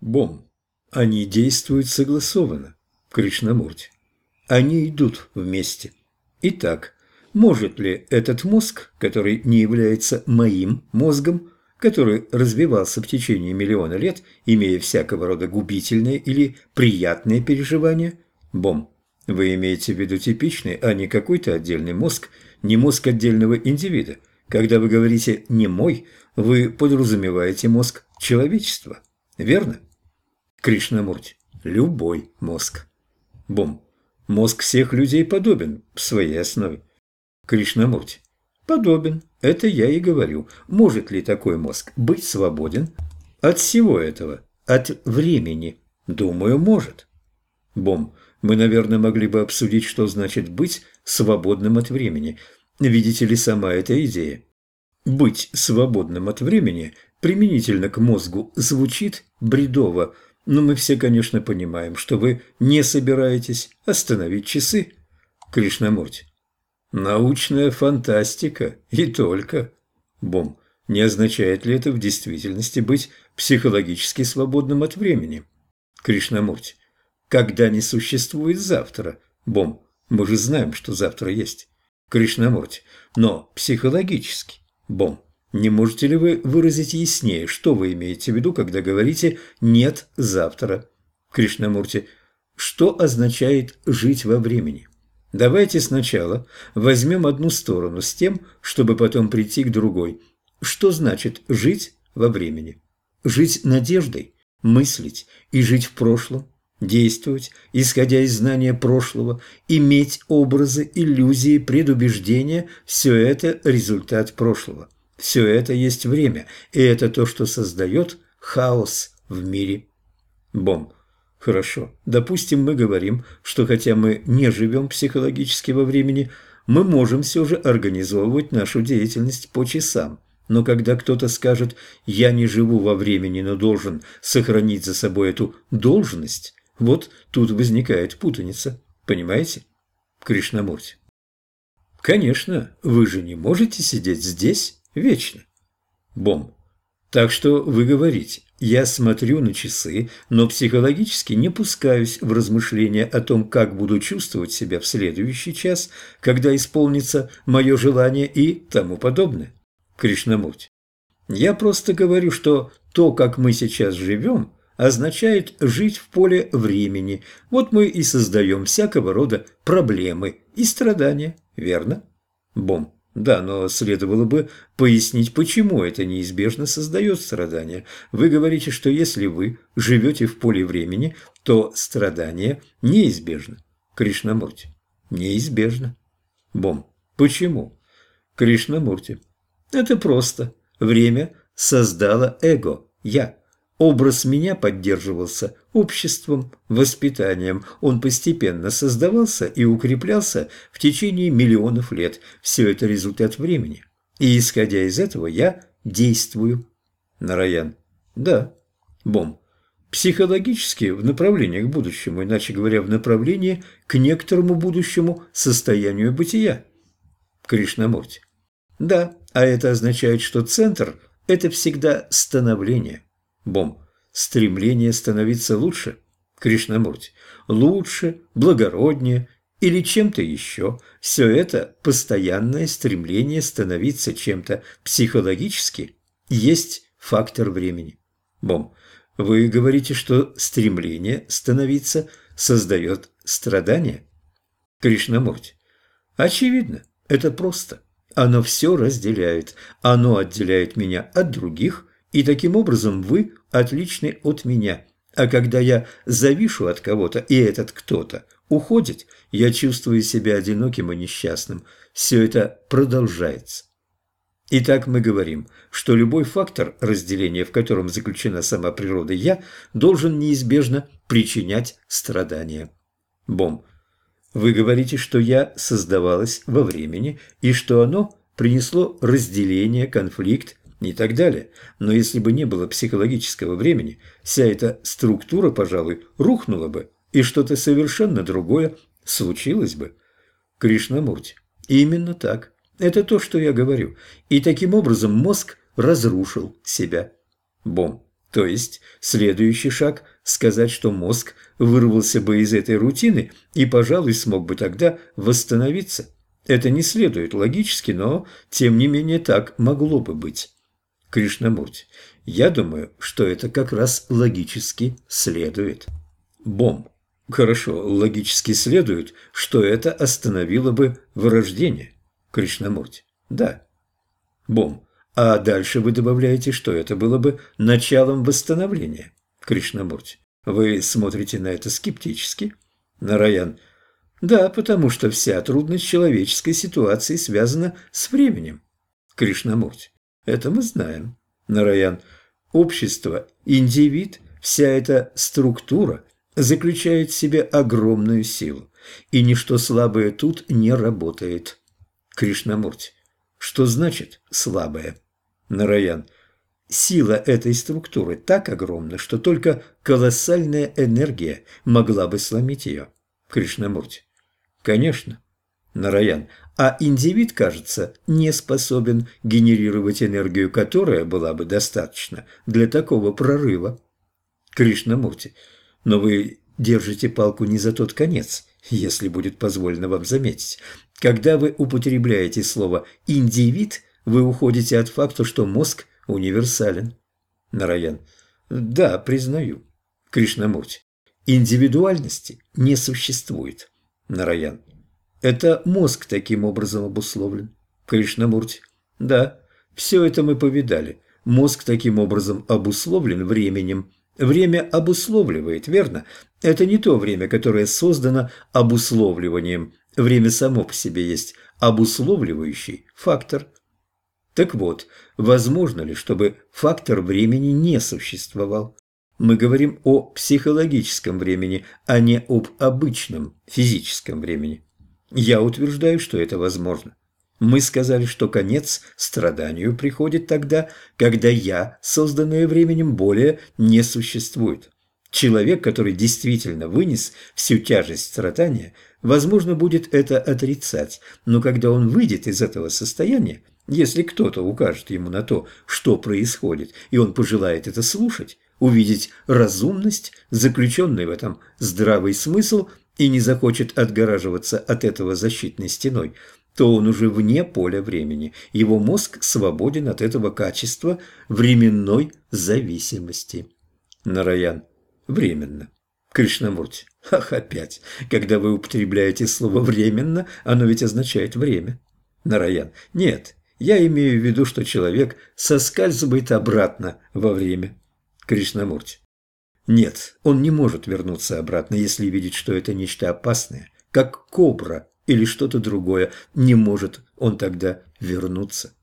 Бом. Они действуют согласованно. Кришнамурти. Они идут вместе. Итак, может ли этот мозг, который не является моим мозгом, который развивался в течение миллиона лет, имея всякого рода губительные или приятные переживания? Бом. Вы имеете в виду типичный, а не какой-то отдельный мозг, не мозг отдельного индивида. Когда вы говорите «не мой», вы подразумеваете мозг человечества, верно? Кришнамурти. Любой мозг. Бом. Мозг всех людей подобен в своей основе. Кришнамурти. Подобен. Это я и говорю. Может ли такой мозг быть свободен от всего этого, от времени? Думаю, может. Бом. Мы, наверное, могли бы обсудить, что значит быть свободным от времени. Видите ли, сама эта идея. Быть свободным от времени применительно к мозгу звучит бредово, но мы все, конечно, понимаем, что вы не собираетесь остановить часы. Кришнамурти. Научная фантастика, и только. Бом. Не означает ли это в действительности быть психологически свободным от времени? Кришнамурти. Когда не существует завтра? Бом. Мы же знаем, что завтра есть. Кришнамурти. Но психологически. Бом. Не можете ли вы выразить яснее, что вы имеете в виду, когда говорите «нет завтра»? Кришнамурти, что означает «жить во времени»? Давайте сначала возьмем одну сторону с тем, чтобы потом прийти к другой. Что значит «жить во времени»? Жить надеждой, мыслить и жить в прошлом, действовать, исходя из знания прошлого, иметь образы, иллюзии, предубеждения – все это результат прошлого. Все это есть время, и это то, что создает хаос в мире. Бом. Хорошо. Допустим, мы говорим, что хотя мы не живем психологически во времени, мы можем все же организовывать нашу деятельность по часам. Но когда кто-то скажет «я не живу во времени, но должен сохранить за собой эту должность», вот тут возникает путаница. Понимаете? Кришнамурти. Конечно, вы же не можете сидеть здесь Вечно. Бом. Так что вы говорите, я смотрю на часы, но психологически не пускаюсь в размышления о том, как буду чувствовать себя в следующий час, когда исполнится мое желание и тому подобное. Кришнамурти. Я просто говорю, что то, как мы сейчас живем, означает жить в поле времени. Вот мы и создаем всякого рода проблемы и страдания, верно? Бом. Да, но следовало бы пояснить, почему это неизбежно создает страдания. Вы говорите, что если вы живете в поле времени, то страдание неизбежно. Кришнамурти. Неизбежно. Бом. Почему? Кришнамурти. Это просто. Время создало эго. Я. Образ меня поддерживался обществом, воспитанием. Он постепенно создавался и укреплялся в течение миллионов лет. Все это результат времени. И исходя из этого я действую. Нараян. Да. Бом. Психологически в направлении к будущему, иначе говоря, в направлении к некоторому будущему состоянию бытия. Кришнамурти. Да, а это означает, что центр – это всегда становление. Бом. Стремление становиться лучше. Кришнамурти. Лучше, благороднее или чем-то еще. Все это постоянное стремление становиться чем-то психологически есть фактор времени. Бом. Вы говорите, что стремление становиться создает страдания? Кришнамурти. Очевидно, это просто. Оно все разделяет. Оно отделяет меня от других, и таким образом вы отличны от меня. А когда я завишу от кого-то, и этот кто-то уходит, я чувствую себя одиноким и несчастным. Все это продолжается. Итак, мы говорим, что любой фактор разделения, в котором заключена сама природа «я», должен неизбежно причинять страдания. Бом. Вы говорите, что «я» создавалось во времени, и что оно принесло разделение, конфликт, и так далее. Но если бы не было психологического времени, вся эта структура, пожалуй, рухнула бы, и что-то совершенно другое случилось бы. Кришнамурти. Именно так. Это то, что я говорю. И таким образом мозг разрушил себя. Бом. То есть следующий шаг – сказать, что мозг вырвался бы из этой рутины и, пожалуй, смог бы тогда восстановиться. Это не следует логически, но, тем не менее, так могло бы быть. Кришнамурти, я думаю, что это как раз логически следует. Бом. Хорошо, логически следует, что это остановило бы вырождение. Кришнамурти. Да. Бом. А дальше вы добавляете, что это было бы началом восстановления. Кришнамурти, вы смотрите на это скептически? Нараян. Да, потому что вся трудность человеческой ситуации связана с временем. Кришнамурти. Это мы знаем. Нараян. Общество, индивид, вся эта структура заключает в себе огромную силу, и ничто слабое тут не работает. Кришнамурти. Что значит «слабое»? Нараян. Сила этой структуры так огромна, что только колоссальная энергия могла бы сломить ее. Кришнамурти. Конечно. Нараян. А индивид, кажется, не способен генерировать энергию, которая была бы достаточна для такого прорыва. Кришнамурти. Но вы держите палку не за тот конец, если будет позволено вам заметить. Когда вы употребляете слово «индивид», вы уходите от факта, что мозг универсален. Нараян. Да, признаю. Кришнамурти. Индивидуальности не существует. Нараян. Это мозг таким образом обусловлен. Кришнамурти. Да, все это мы повидали. Мозг таким образом обусловлен временем. Время обусловливает, верно? Это не то время, которое создано обусловливанием. Время само по себе есть обусловливающий фактор. Так вот, возможно ли, чтобы фактор времени не существовал? Мы говорим о психологическом времени, а не об обычном физическом времени. Я утверждаю, что это возможно. Мы сказали, что конец страданию приходит тогда, когда «я», созданное временем, более не существует. Человек, который действительно вынес всю тяжесть страдания, возможно, будет это отрицать, но когда он выйдет из этого состояния, если кто-то укажет ему на то, что происходит, и он пожелает это слушать, увидеть разумность, заключенный в этом здравый смысл, и не захочет отгораживаться от этого защитной стеной, то он уже вне поля времени. Его мозг свободен от этого качества временной зависимости. Нараян. Временно. Кришнамурти. Ах, опять. Когда вы употребляете слово «временно», оно ведь означает «время». Нараян. Нет, я имею в виду, что человек соскальзывает обратно во время. Кришнамурти. Нет, он не может вернуться обратно, если видит, что это нечто опасное, как кобра или что-то другое. Не может он тогда вернуться.